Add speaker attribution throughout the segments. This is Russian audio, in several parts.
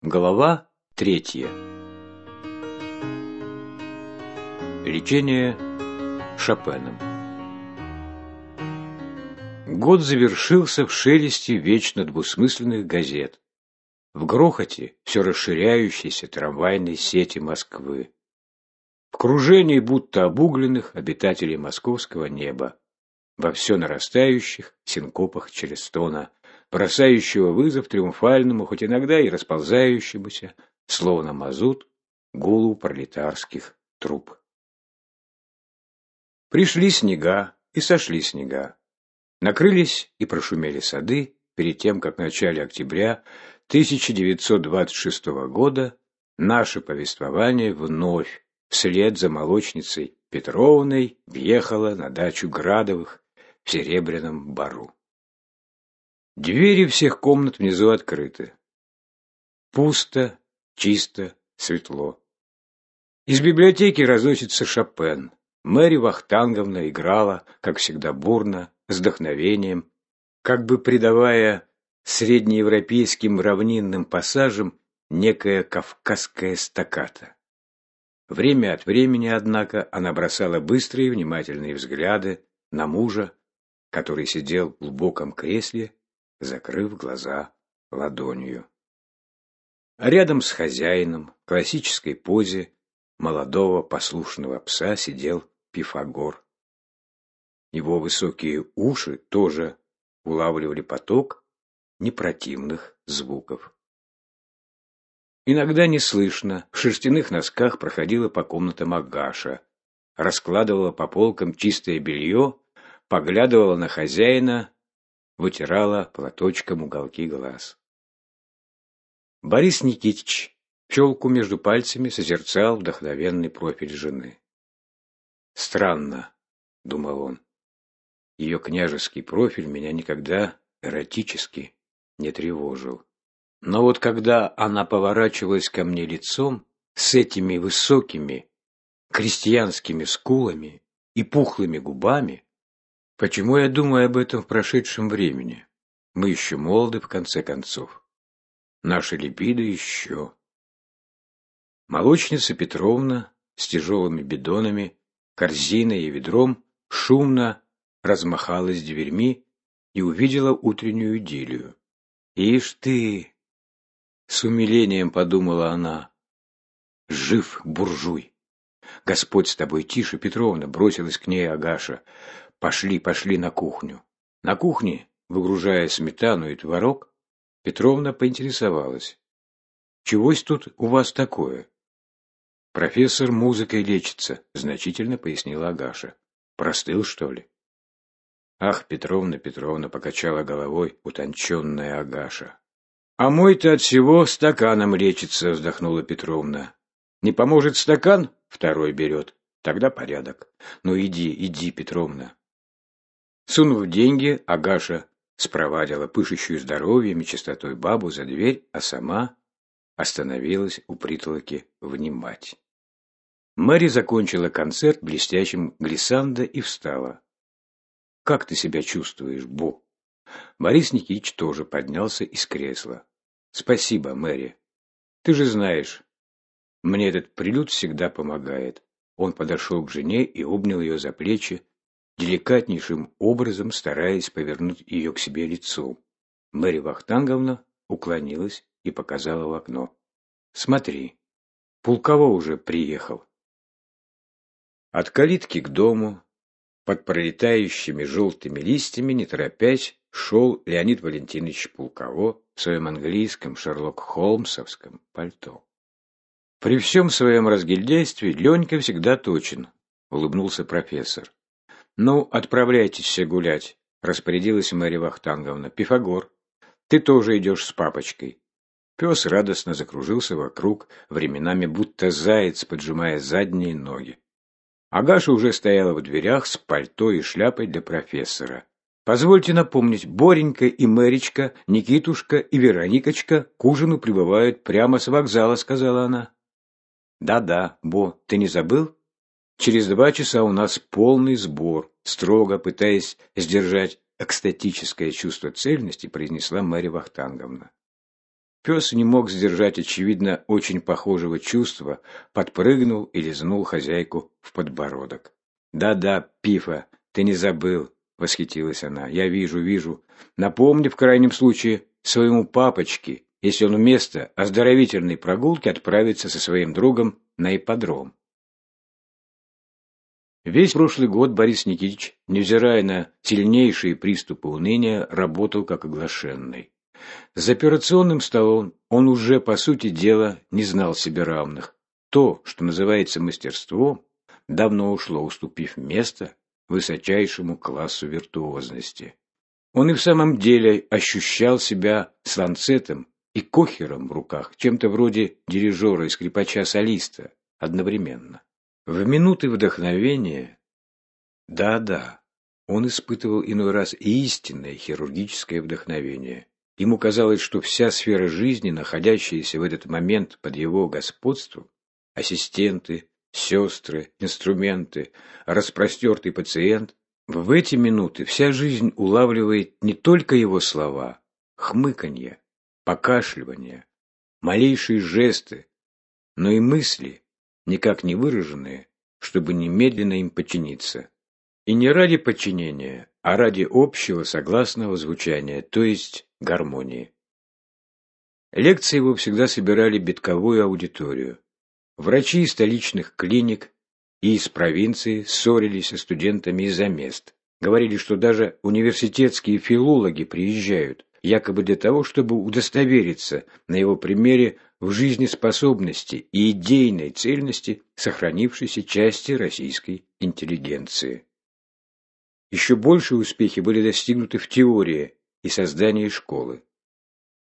Speaker 1: Глава третья. Лечение Шопеном. Год завершился в шелесте вечно двусмысленных газет, в грохоте все расширяющейся трамвайной сети Москвы, в кружении будто обугленных обитателей московского неба, во все нарастающих синкопах Челестона, бросающего вызов триумфальному, хоть иногда и расползающемуся, словно мазут, гулу пролетарских труб. Пришли снега и сошли снега. Накрылись и прошумели сады перед тем, как в начале октября 1926 года наше повествование вновь вслед за молочницей Петровной въехало на дачу Градовых в Серебряном Бару. Двери всех комнат внизу открыты. Пусто, чисто, светло. Из библиотеки разносится Шопен. Мэри Вахтанговна играла, как всегда, бурно, с вдохновением, как бы придавая среднеевропейским равнинным пассажам некое кавказское стаккато. Время от времени, однако, она бросала быстрые внимательные взгляды на мужа, который сидел в глубоком кресле закрыв глаза ладонью. Рядом с хозяином, в классической позе молодого послушного пса сидел Пифагор. Его высокие уши тоже улавливали поток непротивных звуков. Иногда неслышно в шерстяных носках проходила по комнатам Агаша, раскладывала по полкам чистое белье, поглядывала на хозяина вытирала платочком уголки глаз. Борис Никитич челку между пальцами созерцал вдохновенный профиль жены. «Странно», — думал он, — «ее княжеский профиль меня никогда эротически не тревожил. Но вот когда она поворачивалась ко мне лицом с этими высокими крестьянскими скулами и пухлыми губами, Почему я думаю об этом в прошедшем времени? Мы еще молоды, в конце концов. Наши либидо еще. Молочница Петровна с тяжелыми бидонами, корзиной и ведром шумно размахалась дверьми и увидела утреннюю идиллию. «Ишь ты!» — с умилением подумала она. «Жив буржуй!» «Господь с тобой, тише, Петровна!» — бросилась к ней Агаша. Пошли, пошли на кухню. На кухне, выгружая сметану и творог, Петровна поинтересовалась. «Чегось тут у вас такое?» «Профессор музыкой лечится», — значительно пояснила Агаша. «Простыл, что ли?» «Ах, Петровна, Петровна!» — покачала головой утонченная Агаша. «А мой-то от всего стаканом лечится», — вздохнула Петровна. «Не поможет стакан?» — второй берет. «Тогда порядок. Ну иди, иди, Петровна». Сунув деньги, Агаша спровадила пышущую здоровьем и чистотой бабу за дверь, а сама остановилась у притолоки внимать. Мэри закончила концерт блестящим глиссандо и встала. «Как ты себя чувствуешь, Бо?» Борис Никитич тоже поднялся из кресла. «Спасибо, Мэри. Ты же знаешь, мне этот прилюд всегда помогает». Он подошел к жене и обнял ее за плечи, деликатнейшим образом стараясь повернуть ее к себе лицом. Мэри Вахтанговна уклонилась и показала в окно. «Смотри, Пулково уже приехал». От калитки к дому, под пролетающими желтыми листьями, не торопясь, шел Леонид Валентинович Пулково в своем английском Шерлок Холмсовском пальто. При всем своем разгильдяйстве Ленька всегда точен, улыбнулся профессор. «Ну, отправляйтесь все гулять», — распорядилась Марья Вахтанговна. «Пифагор, ты тоже идешь с папочкой». Пес радостно закружился вокруг, временами будто заяц, поджимая задние ноги. Агаша уже стояла в дверях с пальто и шляпой для профессора. «Позвольте напомнить, Боренька и Мэричка, Никитушка и Вероникочка к ужину прибывают прямо с вокзала», — сказала она. «Да-да, Бо, ты не забыл?» Через два часа у нас полный сбор, строго пытаясь сдержать экстатическое чувство цельности, произнесла Марья Вахтанговна. Пес не мог сдержать, очевидно, очень похожего чувства, подпрыгнул и лизнул хозяйку в подбородок. «Да-да, Пифа, ты не забыл», — восхитилась она. «Я вижу, вижу. Напомни, в крайнем случае, своему папочке, если он вместо оздоровительной прогулки отправится со своим другом на ипподром». Весь прошлый год Борис Никитич, невзирая на сильнейшие приступы уныния, работал как оглашенный. За операционным столом он уже, по сути дела, не знал себе равных. То, что называется мастерством, давно ушло, уступив место высочайшему классу виртуозности. Он и в самом деле ощущал себя с ланцетом и кохером в руках, чем-то вроде дирижера и скрипача-солиста одновременно. В минуты вдохновения, да-да, он испытывал иной раз истинное хирургическое вдохновение. Ему казалось, что вся сфера жизни, находящаяся в этот момент под его господством, ассистенты, сестры, инструменты, распростертый пациент, в эти минуты вся жизнь улавливает не только его слова, хмыканье, покашливание, малейшие жесты, но и мысли, никак не выраженные, чтобы немедленно им подчиниться. И не ради подчинения, а ради общего согласного звучания, то есть гармонии. Лекции его всегда собирали битковую аудиторию. Врачи из столичных клиник и из провинции ссорились со студентами из-за мест. Говорили, что даже университетские филологи приезжают, якобы для того, чтобы удостовериться на его примере в жизнеспособности и идейной цельности сохранившейся части российской интеллигенции. Еще большие успехи были достигнуты в теории и создании школы.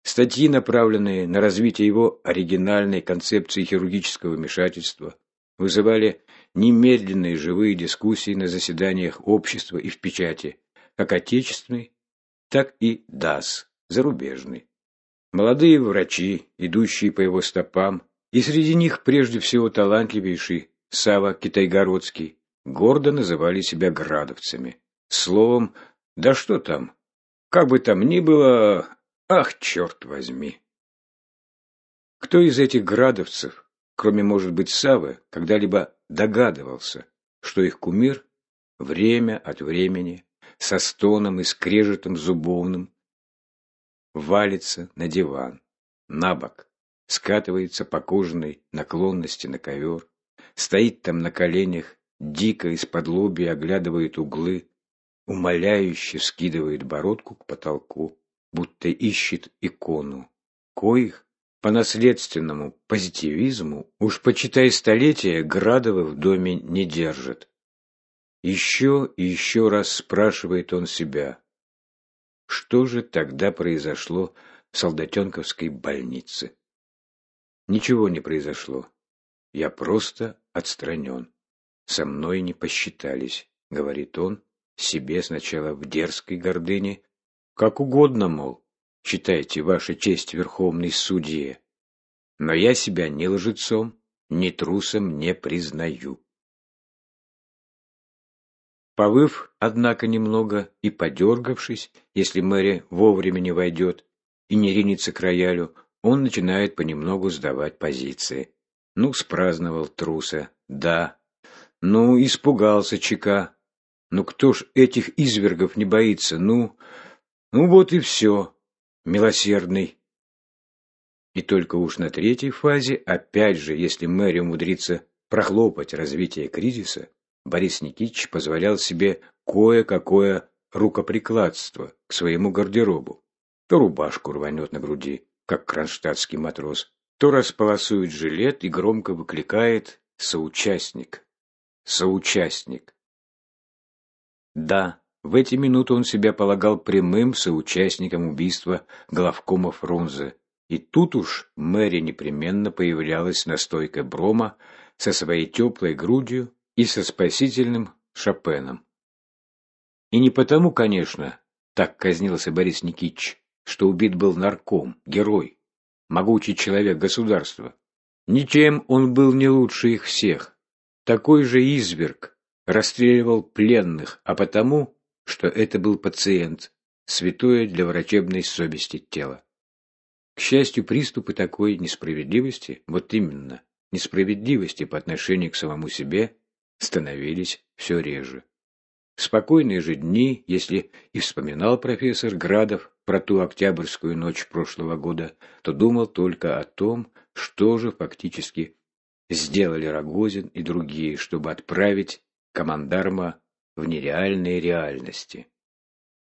Speaker 1: Статьи, направленные на развитие его оригинальной концепции хирургического вмешательства, вызывали немедленные живые дискуссии на заседаниях общества и в печати, как отечественной, так и ДАС, зарубежной. Молодые врачи, идущие по его стопам, и среди них прежде всего талантливейший Сава Китайгородский, гордо называли себя градовцами. Словом, да что там, как бы там ни было, ах, черт возьми. Кто из этих градовцев, кроме, может быть, Савы, когда-либо догадывался, что их кумир время от времени со стоном и скрежетом зубовным валится на диван, на бок, скатывается по кожаной наклонности на ковер, стоит там на коленях, дико из-под лобья оглядывает углы, умоляюще скидывает бородку к потолку, будто ищет икону, коих по наследственному позитивизму уж почитай столетия Градова в доме не держит. Еще и еще раз спрашивает он себя, что же тогда произошло в Солдатенковской больнице? Ничего не произошло. Я просто отстранен. Со мной не посчитались, говорит он себе сначала в дерзкой гордыне, как угодно, мол, считайте ваша честь верховной судье. Но я себя ни лжецом, ни трусом не признаю. Повыв, однако, немного и подергавшись, если Мэри вовремя не войдет и не ринется к роялю, он начинает понемногу сдавать позиции. Ну, спраздновал труса, да. Ну, испугался чека. Ну, кто ж этих извергов не боится? Ну, ну вот и все, милосердный. И только уж на третьей фазе, опять же, если Мэри умудрится прохлопать развитие кризиса, Борис Никитич позволял себе кое-какое рукоприкладство к своему гардеробу. То рубашку рванет на груди, как кронштадтский матрос, то располосует жилет и громко выкликает «соучастник». «Соучастник». Да, в эти минуты он себя полагал прямым соучастником убийства главкома Фрунзе. И тут уж Мэри непременно появлялась на стойке Брома со своей теплой грудью и со спасительным Шопеном. И не потому, конечно, так казнился Борис Никитич, что убит был нарком, герой, могучий человек государства. Ничем он был не лучше их всех. Такой же изверг расстреливал пленных, а потому, что это был пациент, святое для врачебной совести тело. К счастью, приступы такой несправедливости, вот именно, несправедливости по отношению к самому себе, становились все реже. В спокойные же дни, если и вспоминал профессор Градов про ту октябрьскую ночь прошлого года, то думал только о том, что же фактически сделали Рогозин и другие, чтобы отправить командарма в нереальные реальности.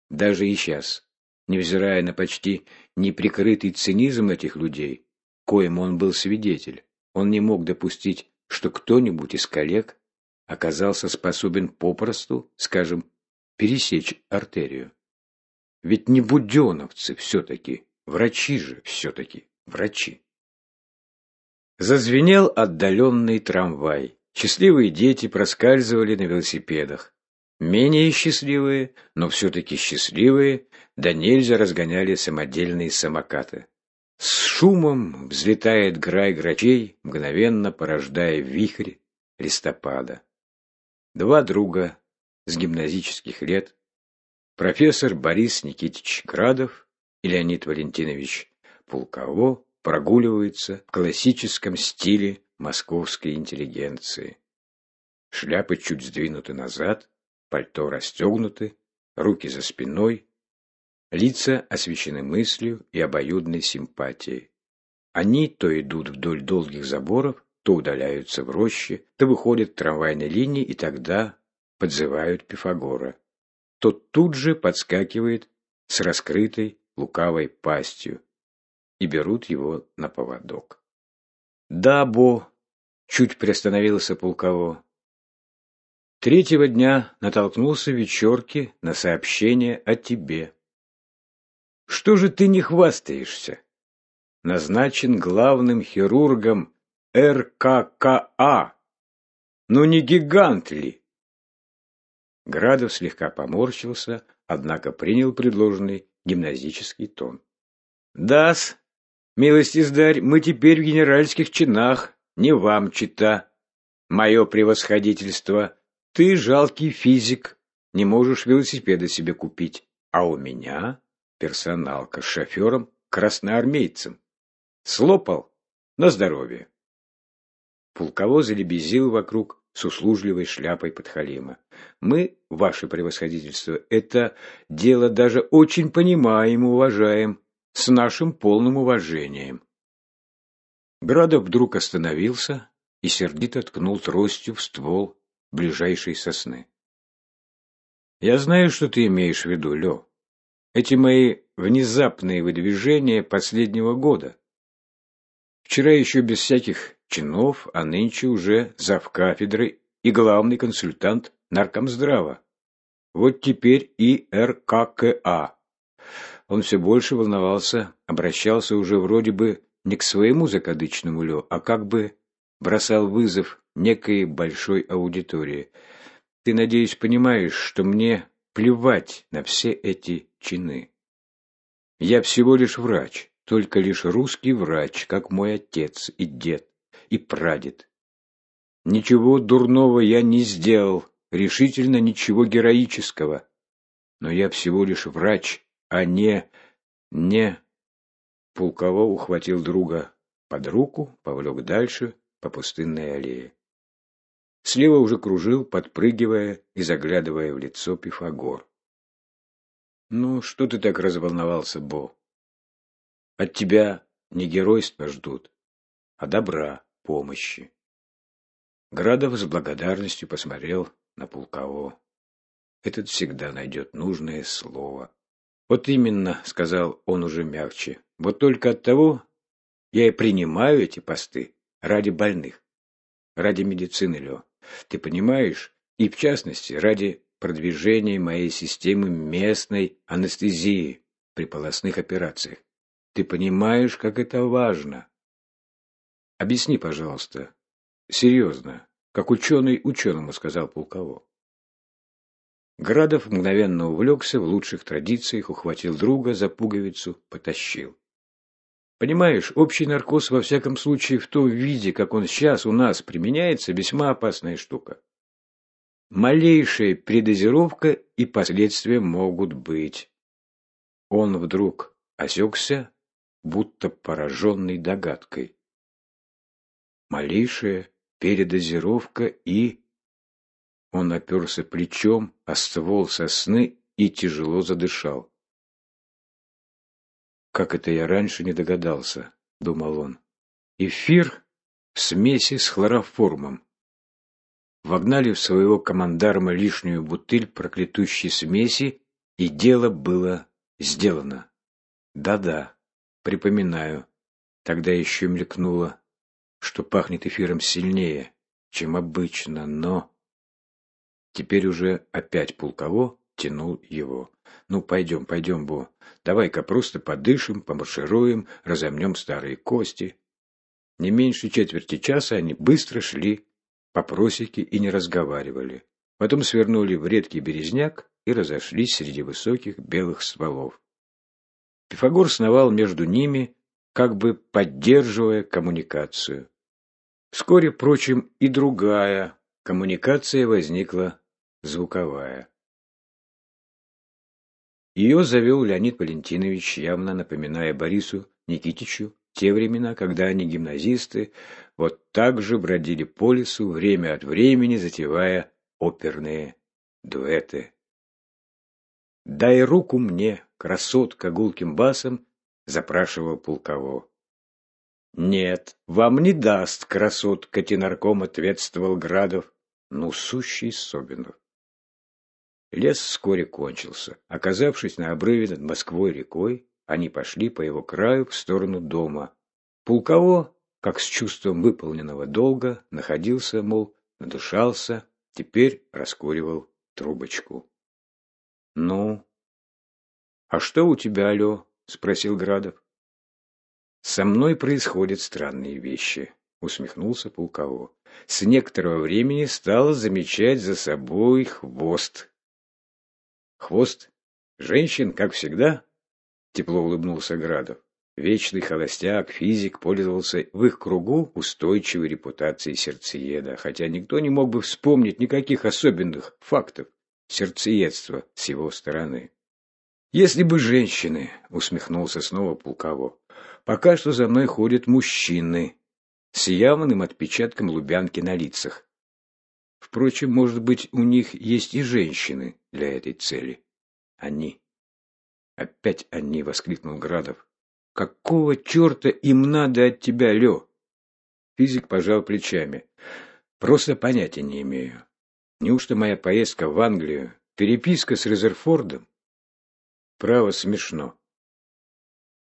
Speaker 1: Даже и сейчас, невзирая на почти неприкрытый цинизм этих людей, коим он был свидетель, он не мог допустить, что кто-нибудь из коллег оказался способен попросту, скажем, пересечь артерию. Ведь не буденовцы все-таки, врачи же все-таки, врачи. Зазвенел отдаленный трамвай. Счастливые дети проскальзывали на велосипедах. Менее счастливые, но все-таки счастливые, да нельзя разгоняли самодельные самокаты. С шумом взлетает грай грачей, мгновенно порождая вихрь листопада. Два друга с гимназических лет, профессор Борис Никитич Градов и Леонид Валентинович Пулково прогуливаются в классическом стиле московской интеллигенции. Шляпы чуть сдвинуты назад, пальто расстегнуты, руки за спиной, лица освещены мыслью и обоюдной симпатией. Они то идут вдоль долгих заборов, то удаляются в роще, то выходят к трамвайной линии и тогда подзывают Пифагора. Тот тут же подскакивает с раскрытой лукавой пастью и берут его на поводок. «Да, Бо!» — чуть приостановился Пулково. Третьего дня натолкнулся в вечерке на сообщение о тебе. Что же ты не хвастаешься? Назначен главным хирургом РККА. Ну не гигант ли? Градов слегка поморщился, однако принял предложенный гимназический тон. «Да-с, милости сдарь, мы теперь в генеральских чинах, не вам чита. Мое превосходительство, ты жалкий физик, не можешь велосипеда себе купить, а у меня персоналка с шофером, красноармейцем. Слопал на здоровье. Пулково залебезил вокруг с услужливой шляпой подхалима. Мы, ваше превосходительство, это дело даже очень понимаем и уважаем, с нашим полным уважением. Градов вдруг остановился и сердито ткнул тростью в ствол ближайшей сосны. Я знаю, что ты имеешь в виду, Лё. Эти мои внезапные выдвижения последнего года. Вчера еще без всяких чинов, а нынче уже завкафедры и главный консультант наркомздрава. Вот теперь и РККА. Он все больше волновался, обращался уже вроде бы не к своему закадычному Лё, а как бы бросал вызов некой большой аудитории. Ты, надеюсь, понимаешь, что мне плевать на все эти чины. Я всего лишь врач, только лишь русский врач, как мой отец и дед и прадед. Ничего дурного я не сделал, решительно ничего героического. Но я всего лишь врач, а не... не... Пулково ухватил друга под руку, повлек дальше по пустынной аллее. Слева уже кружил, подпрыгивая и заглядывая в лицо Пифагор. «Ну, что ты так разволновался, Бо? От тебя не геройства ждут, а добра помощи. Градов с благодарностью посмотрел на Пулково. Этот всегда найдет нужное слово. Вот именно, сказал он уже мягче. Вот только от того я и принимаю эти посты ради больных, ради медицины, Лё. Ты понимаешь? И в частности, ради продвижения моей системы местной анестезии при полостных операциях. Ты понимаешь, как это важно? Объясни, пожалуйста. Серьезно, как ученый ученому, сказал Пулково. Градов мгновенно увлекся, в лучших традициях ухватил друга за пуговицу, потащил. Понимаешь, общий наркоз во всяком случае в том виде, как он сейчас у нас применяется, весьма опасная штука. Малейшая предозировка и последствия могут быть. Он вдруг осекся, будто пораженный догадкой. Малейшая передозировка и... Он оперся плечом о ствол сосны и тяжело задышал. «Как это я раньше не догадался?» — думал он. «Эфир в смеси с хлороформом. Вогнали в своего командарма лишнюю бутыль проклятущей смеси, и дело было сделано. Да-да, припоминаю. Тогда еще мелькнуло, что пахнет эфиром сильнее, чем обычно, но... Теперь уже опять Пулково тянул его. «Ну, пойдем, пойдем, Бо. Давай-ка просто подышим, помаршируем, разомнем старые кости». Не меньше четверти часа они быстро шли по просеке и не разговаривали. Потом свернули в редкий березняк и разошлись среди высоких белых стволов. Пифагор сновал между ними, как бы поддерживая коммуникацию. Вскоре, впрочем, и другая коммуникация возникла звуковая. Ее завел Леонид Валентинович, явно напоминая Борису Никитичу те времена, когда они, гимназисты, вот так же бродили по лесу, время от времени затевая оперные дуэты. «Дай руку мне, красотка!» гулким басом запрашивал Пулково. «Нет, вам не даст, красотка!» тенарком ответствовал Градов. «Ну, сущий Собинов!» Лес вскоре кончился. Оказавшись на обрыве над Москвой рекой, они пошли по его краю в сторону дома. Пулково, как с чувством выполненного долга, находился, мол, надышался, теперь раскуривал трубочку. «Ну?» «А что у тебя, алё?» — спросил Градов. «Со мной происходят странные вещи», — усмехнулся Пулково. «С некоторого времени стал замечать за собой хвост Хвост женщин, как всегда, тепло улыбнулся Градов. Вечный холостяк, физик, пользовался в их кругу устойчивой репутацией сердцееда, хотя никто не мог бы вспомнить никаких особенных фактов сердцеедства с его стороны. «Если бы женщины», — усмехнулся снова Пулково, — «пока что за мной ходят мужчины с явным отпечатком лубянки на лицах. Впрочем, может быть, у них есть и женщины для этой цели. Они. Опять они, воскликнул Градов. Какого черта им надо от тебя, Лё? Физик пожал плечами. Просто понятия не имею. Неужто моя поездка в Англию, переписка с Резерфордом? Право смешно.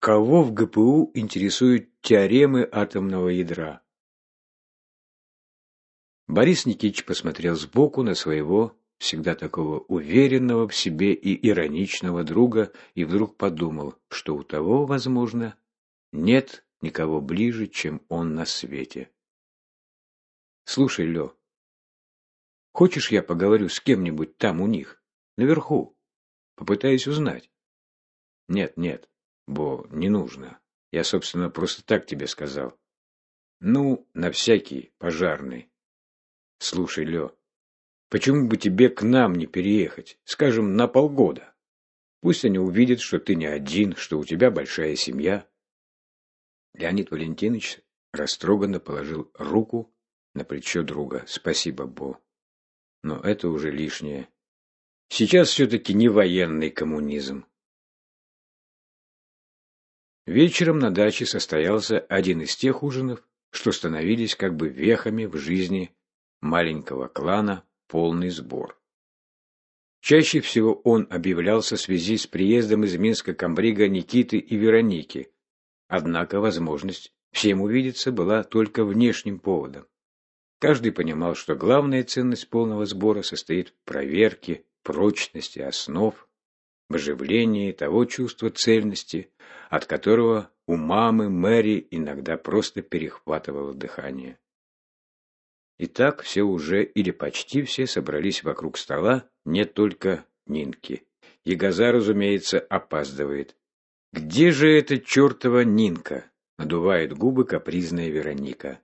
Speaker 1: Кого в ГПУ интересуют теоремы атомного ядра? Борис Никитич посмотрел сбоку на своего, всегда такого уверенного в себе и ироничного друга, и вдруг подумал, что у того, возможно, нет никого ближе, чем он на свете. «Слушай, Лё, хочешь я поговорю с кем-нибудь там у них, наверху? Попытаюсь узнать?» «Нет, нет, Бо, не нужно. Я, собственно, просто так тебе сказал. Ну, на всякий пожарный. Слушай, Лё, почему бы тебе к нам не переехать, скажем, на полгода? Пусть они увидят, что ты не один, что у тебя большая семья. Леонид Валентинович растроганно положил руку на плечо друга. Спасибо, Бо. Но это уже лишнее. Сейчас все-таки не военный коммунизм. Вечером на даче состоялся один из тех ужинов, что становились как бы вехами в жизни маленького клана полный сбор. Чаще всего он объявлялся в связи с приездом из Минска комбрига Никиты и Вероники, однако возможность всем увидеться была только внешним поводом. Каждый понимал, что главная ценность полного сбора состоит в проверке прочности основ, в оживлении того чувства цельности, от которого у мамы Мэри иногда просто перехватывало дыхание. И так все уже или почти все собрались вокруг стола, не только Нинки. Ягоза, разумеется, опаздывает. «Где же эта чертова Нинка?» — надувает губы капризная Вероника.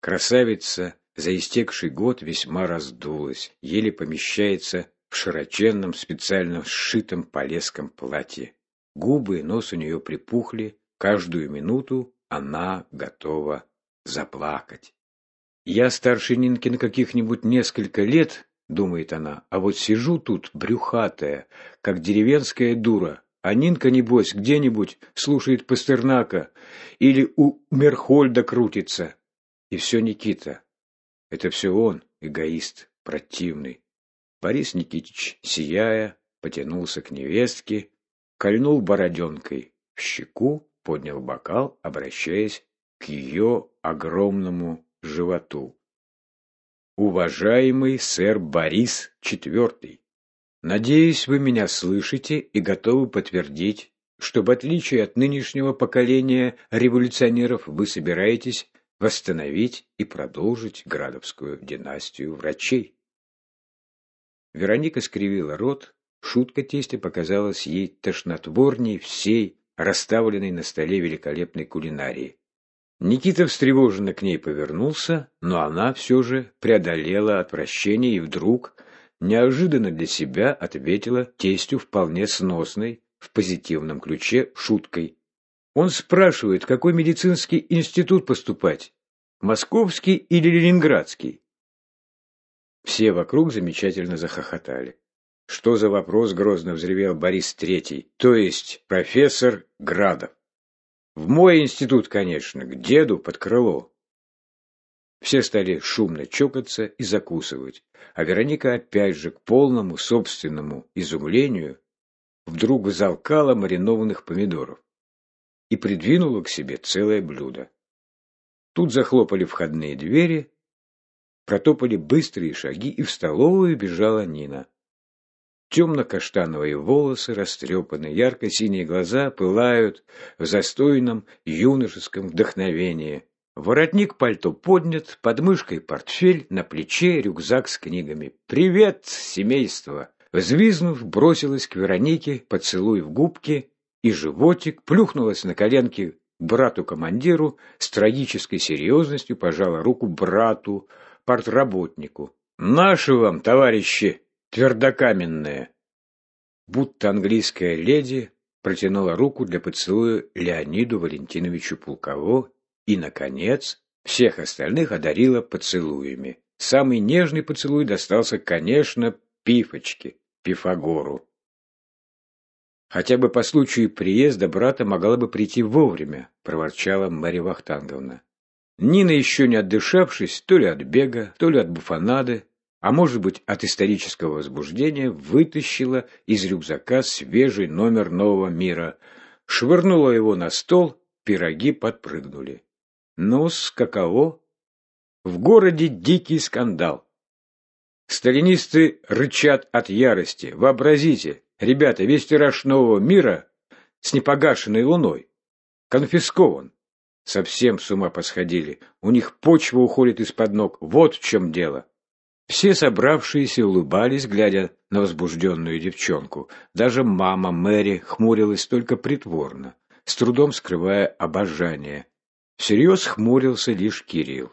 Speaker 1: Красавица за истекший год весьма раздулась, еле помещается в широченном, специально сшитом полеском платье. Губы и нос у нее припухли, Каждую минуту она готова заплакать. Я старше Нинки на каких-нибудь несколько лет, думает она, а вот сижу тут, брюхатая, как деревенская дура, а Нинка, небось, где-нибудь слушает Пастернака или у Мерхольда крутится. И все Никита. Это все он, эгоист, противный. Борис Никитич, сияя, потянулся к невестке, кольнул бороденкой в щеку, поднял бокал, обращаясь к ее огромному животу. Уважаемый сэр Борис IV, надеюсь, вы меня слышите и готовы подтвердить, что в отличие от нынешнего поколения революционеров вы собираетесь восстановить и продолжить Градовскую династию врачей. Вероника скривила рот, шутка тестя показалась ей тошнотворней всей расставленной на столе великолепной кулинарии. Никита встревоженно к ней повернулся, но она все же преодолела отвращение и вдруг, неожиданно для себя, ответила тестю вполне сносной, в позитивном ключе, шуткой. Он спрашивает, какой медицинский институт поступать, московский или ленинградский? Все вокруг замечательно захохотали. Что за вопрос, грозно взревел Борис Третий, то есть профессор Градов. В мой институт, конечно, к деду под крыло. Все стали шумно чокаться и закусывать, а Вероника опять же к полному собственному изумлению вдруг взалкала маринованных помидоров и придвинула к себе целое блюдо. Тут захлопали входные двери, протопали быстрые шаги, и в столовую бежала Нина. Темно-каштановые волосы растрепаны, ярко-синие глаза пылают в застойном юношеском вдохновении. Воротник пальто поднят, под мышкой портфель, на плече рюкзак с книгами. «Привет, семейство!» Взвизнув, бросилась к Веронике, поцелуй в губки, и животик плюхнулась на коленки брату-командиру, с трагической серьезностью пожала руку брату, портработнику. «Наши вам, товарищи!» твердокаменная. Будто английская леди протянула руку для поцелуя Леониду Валентиновичу Пулково и, наконец, всех остальных одарила поцелуями. Самый нежный поцелуй достался, конечно, Пифочке, Пифагору. «Хотя бы по случаю приезда брата могла бы прийти вовремя», – проворчала Марья Вахтанговна. Нина, еще не отдышавшись, то ли от бега, то ли от буфанады, а может быть от исторического возбуждения, вытащила из рюкзака свежий номер «Нового мира», швырнула его на стол, пироги подпрыгнули. Ну-с, каково? В городе дикий скандал. Сталинисты рычат от ярости. Вообразите, ребята, весь тираж «Нового мира» с непогашенной луной конфискован. Совсем с ума посходили. У них почва уходит из-под ног. Вот в чем дело. Все собравшиеся улыбались, глядя на возбужденную девчонку. Даже мама Мэри хмурилась только притворно, с трудом скрывая обожание. Всерьез хмурился лишь Кирилл.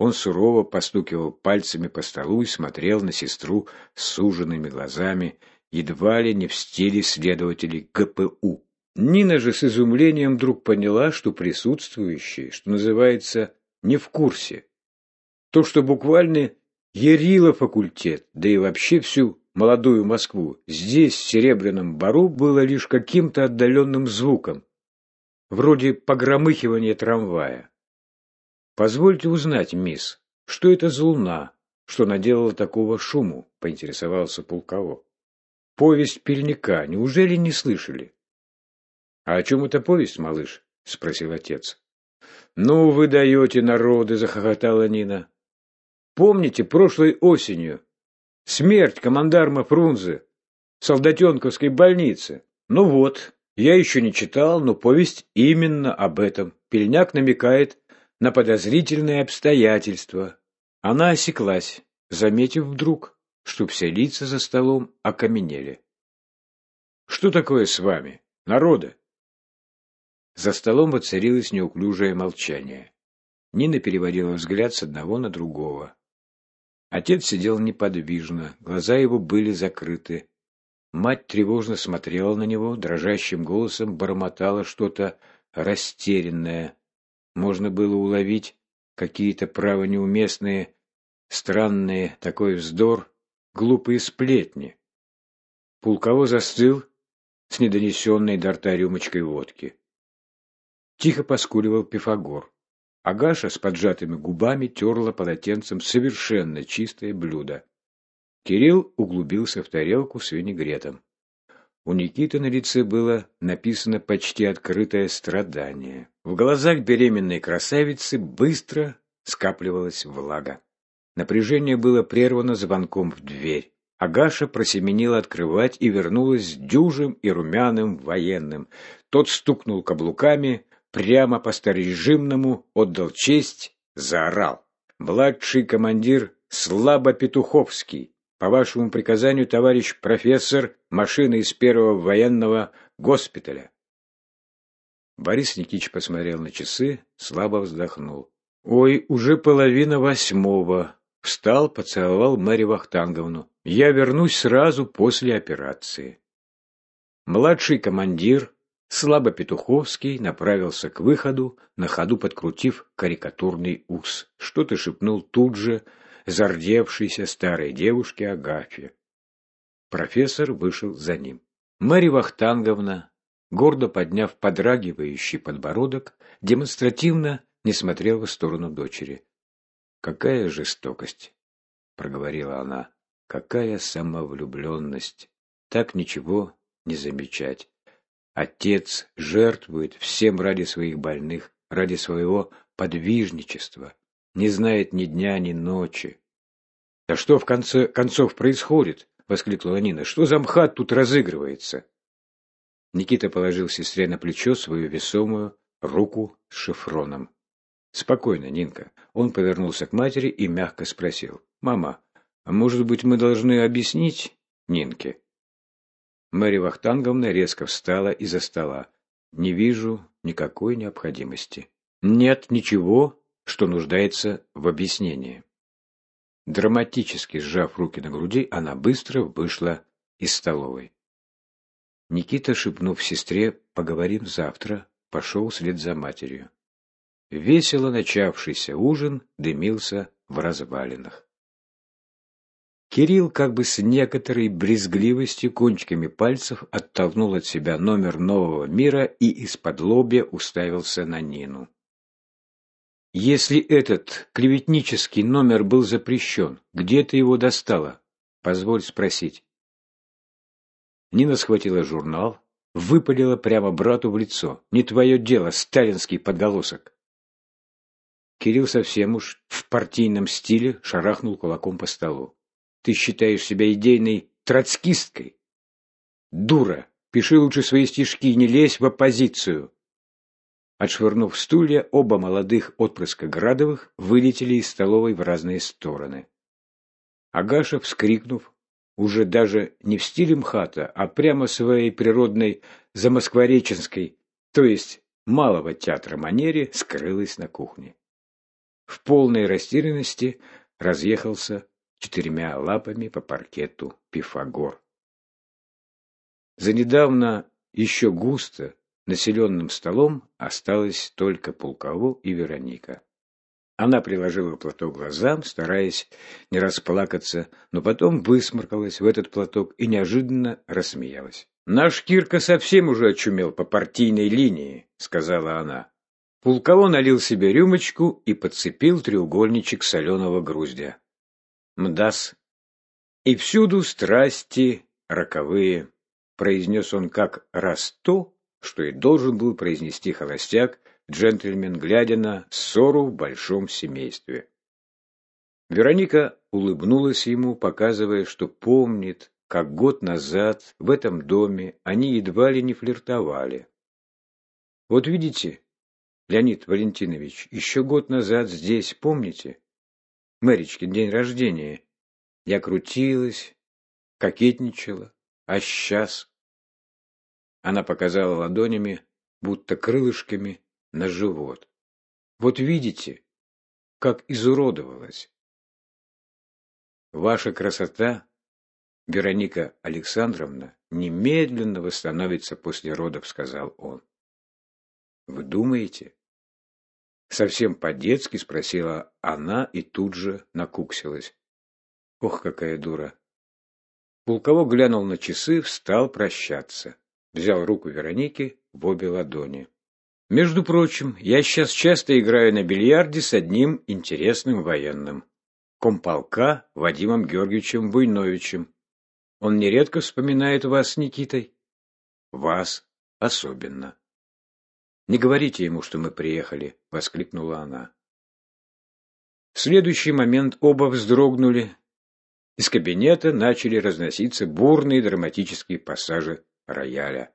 Speaker 1: Он сурово постукивал пальцами по столу и смотрел на сестру с суженными глазами, едва ли не в стиле следователей ГПУ. Нина же с изумлением вдруг поняла, что присутствующие, что называется, не в курсе. То, что буквально Ярила факультет, да и вообще всю молодую Москву, здесь, в Серебряном Бару, было лишь каким-то отдаленным звуком, вроде погромыхивания трамвая. «Позвольте узнать, мисс, что это за луна, что наделала такого шуму?» — поинтересовался Пулково. «Повесть Пельника, неужели не слышали?» «А о чем эта повесть, малыш?» — спросил отец. «Ну, вы даете народы!» — захохотала Нина. Помните, прошлой осенью смерть командарма Фрунзе в Солдатенковской больнице? Ну вот, я еще не читал, но повесть именно об этом. Пельняк намекает на подозрительные обстоятельства. Она осеклась, заметив вдруг, что все лица за столом окаменели. «Что такое с вами, народа?» За столом воцарилось неуклюжее молчание. Нина переводила взгляд с одного на другого. Отец сидел неподвижно, глаза его были закрыты. Мать тревожно смотрела на него, дрожащим голосом бормотала что-то растерянная. Можно было уловить какие-то право неуместные, странные, такой вздор, глупые сплетни. Пулково застыл с недонесенной до рта рюмочкой водки. Тихо поскуливал Пифагор. Агаша с поджатыми губами терла полотенцем совершенно чистое блюдо. Кирилл углубился в тарелку с винегретом. У Никиты на лице было написано почти открытое страдание. В глазах беременной красавицы быстро скапливалась влага. Напряжение было прервано звонком в дверь. Агаша просеменила открывать и вернулась с дюжим и румяным военным. Тот стукнул каблуками, прямо по старорежимному отдал честь, заорал. «Младший командир Слабо Петуховский, по вашему приказанию, товарищ профессор, машина из первого военного госпиталя». Борис Никитич посмотрел на часы, слабо вздохнул. «Ой, уже половина восьмого. Встал, поцеловал Мэри Вахтанговну. Я вернусь сразу после операции. Младший командир, слабо Петуховский, направился к выходу, на ходу подкрутив карикатурный ус. Что-то шепнул тут же зардевшейся старой девушке Агафье. Профессор вышел за ним. Мэри Вахтанговна, гордо подняв подрагивающий подбородок, демонстративно не смотрела в сторону дочери. «Какая жестокость!» — проговорила она. «Какая самовлюбленность! Так ничего не замечать. Отец жертвует всем ради своих больных, ради своего подвижничества, не знает ни дня, ни ночи. «Да что в конце концов происходит?» — воскликнула Нина. «Что за МХАТ тут разыгрывается?» Никита положил сестре на плечо свою весомую руку с шифроном. «Спокойно, Нинка». Он повернулся к матери и мягко спросил. «Мама, а может быть, мы должны объяснить Нинке?» Мэри Вахтанговна резко встала из-за стола. «Не вижу никакой необходимости. Нет ничего, что нуждается в объяснении». Драматически сжав руки на груди, она быстро вышла из столовой. Никита, шепнув сестре «поговорим завтра», пошел вслед за матерью. Весело начавшийся ужин дымился в развалинах. Кирилл как бы с некоторой брезгливостью кончиками пальцев оттолкнул от себя номер нового мира и из-под лобья уставился на Нину. «Если этот клеветнический номер был запрещен, где ты его достала? Позволь спросить». Нина схватила журнал, выпалила прямо брату в лицо. «Не твое дело, сталинский подголосок!» Кирилл совсем уж в партийном стиле шарахнул кулаком по столу. «Ты считаешь себя идейной троцкисткой? Дура! Пиши лучше свои стишки, не лезь в оппозицию!» Отшвырнув стулья, оба молодых отпрыска Градовых вылетели из столовой в разные стороны. Агаша, вскрикнув, уже даже не в стиле МХАТа, а прямо своей природной замосквореченской, то есть малого театра манере, скрылась на кухне в полной растерянности разъехался четырьмя лапами по паркету Пифагор. За недавно еще густо населенным столом осталось только Пулково и Вероника. Она приложила платок глазам, стараясь не расплакаться, но потом высморкалась в этот платок и неожиданно рассмеялась. «Наш Кирка совсем уже очумел по партийной линии», — сказала она. Пулково налил себе рюмочку и подцепил треугольничек соленого груздя. Мдас. И всюду страсти роковые, произнес он как раз то, что и должен был произнести холостяк, джентльмен, глядя на ссору в большом семействе. Вероника улыбнулась ему, показывая, что помнит, как год назад в этом доме они едва ли не флиртовали. Вот видите, Леонид Валентинович, еще год назад здесь, помните? Мэричкин день рождения. Я крутилась, кокетничала, а сейчас... Она показала ладонями, будто крылышками, на живот. Вот видите, как изуродовалась. Ваша красота, Вероника Александровна, немедленно восстановится после родов, сказал он. Вы думаете? Совсем по-детски спросила она и тут же накуксилась. Ох, какая дура. Пулково глянул на часы, встал прощаться. Взял руку Вероники в обе ладони. Между прочим, я сейчас часто играю на бильярде с одним интересным военным. Комполка Вадимом Георгиевичем Буйновичем. Он нередко вспоминает вас с Никитой. Вас особенно. Не говорите ему, что мы приехали, воскликнула она. В следующий момент оба вздрогнули. Из кабинета начали разноситься бурные драматические пассажи рояля.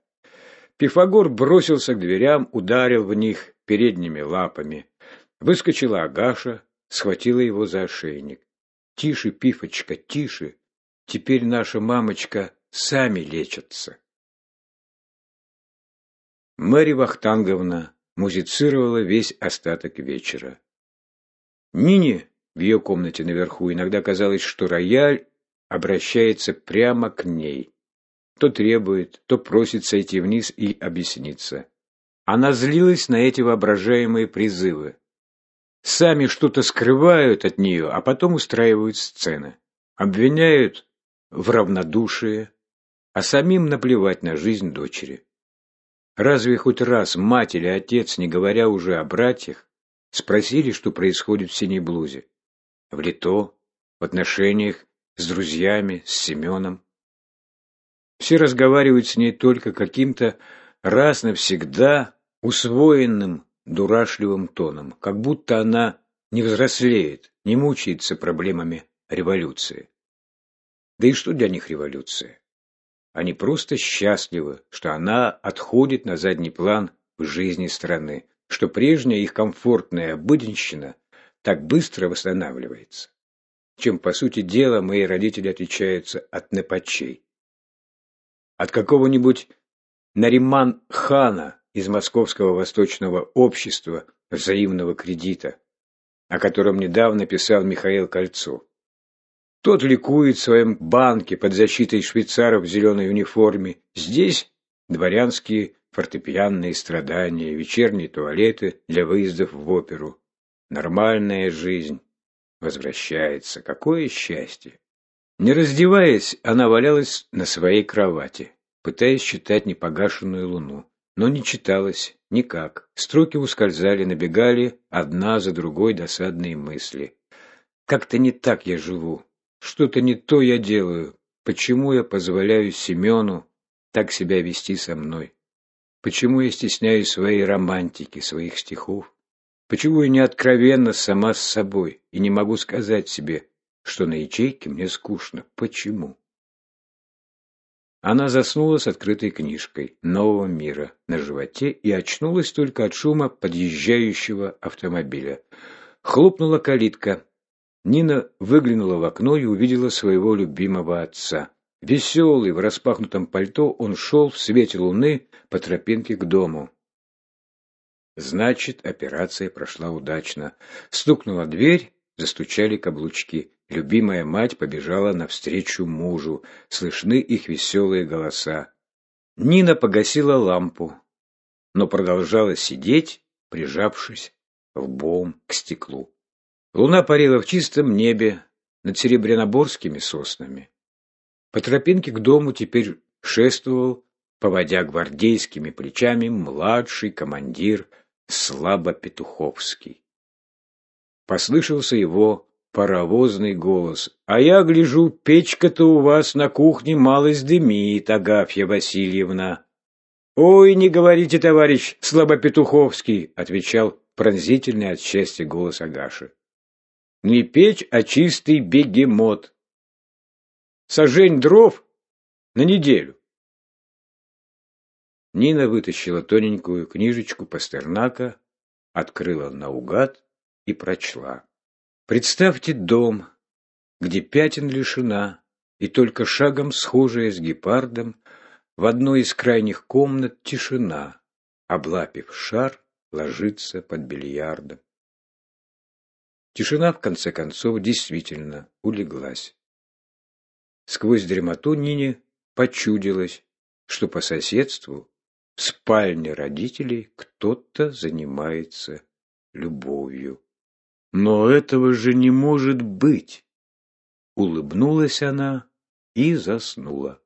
Speaker 1: Пифагор бросился к дверям, ударил в них передними лапами. Выскочила Агаша, схватила его за ошейник. «Тише, Пифочка, тише! Теперь наша мамочка сами лечатся!» Мэри Вахтанговна музицировала весь остаток вечера. Нине в ее комнате наверху иногда казалось, что рояль обращается прямо к ней. То требует, то просит сойти вниз и объясниться. Она злилась на эти воображаемые призывы. Сами что-то скрывают от нее, а потом устраивают сцены. Обвиняют в равнодушии, а самим наплевать на жизнь дочери. Разве хоть раз мать или отец, не говоря уже о братьях, спросили, что происходит в синей блузе? В лито, в отношениях с друзьями, с Семеном. Все разговаривают с ней только каким-то раз навсегда усвоенным дурашливым тоном, как будто она не взрослеет, не мучается проблемами революции. Да и что для них революция? Они просто счастливы, что она отходит на задний план в жизни страны, что прежняя их комфортная обыденщина так быстро восстанавливается. Чем, по сути дела, мои родители отличаются от напачей. От какого-нибудь Нариман Хана из Московского Восточного Общества взаимного кредита, о котором недавно писал Михаил Кольцов. Тот ликует в своем банке под защитой швейцаров в зеленой униформе. Здесь дворянские фортепианные страдания, вечерние туалеты для выездов в оперу. Нормальная жизнь возвращается. Какое счастье! Не раздеваясь, она валялась на своей кровати, пытаясь читать непогашенную луну. Но не читалось никак. Строки ускользали, набегали одна за другой досадные мысли. Как-то не так я живу. Что-то не то я делаю. Почему я позволяю Семену так себя вести со мной? Почему я стесняюсь своей романтики, своих стихов? Почему я не откровенна сама с собой и не могу сказать себе, что на ячейке мне скучно? Почему? Она заснула с открытой книжкой «Нового мира» на животе и очнулась только от шума подъезжающего автомобиля. Хлопнула калитка. Нина выглянула в окно и увидела своего любимого отца. Веселый, в распахнутом пальто, он шел в свете луны по тропинке к дому. Значит, операция прошла удачно. Стукнула дверь, застучали каблучки. Любимая мать побежала навстречу мужу. Слышны их веселые голоса. Нина погасила лампу, но продолжала сидеть, прижавшись лбом к стеклу. Луна парила в чистом небе над серебряноборскими соснами. По тропинке к дому теперь шествовал, поводя гвардейскими плечами, младший командир Слабо Петуховский. Послышался его паровозный голос. «А я гляжу, печка-то у вас на кухне малость дымит, Агафья Васильевна». «Ой, не говорите, товарищ Слабопетуховский», — отвечал пронзительный от счастья голос Агаши. Не печь, а чистый бегемот. Сожень дров на неделю. Нина вытащила тоненькую книжечку Пастернака, открыла наугад и прочла. Представьте дом, где пятен лишена, и только шагом схожая с гепардом, в одной из крайних комнат тишина, облапив шар, ложится под бильярдом. Тишина, в конце концов, действительно улеглась. Сквозь дремоту Нине почудилось, что по соседству в спальне родителей кто-то занимается любовью. Но этого же не может быть. Улыбнулась она и заснула.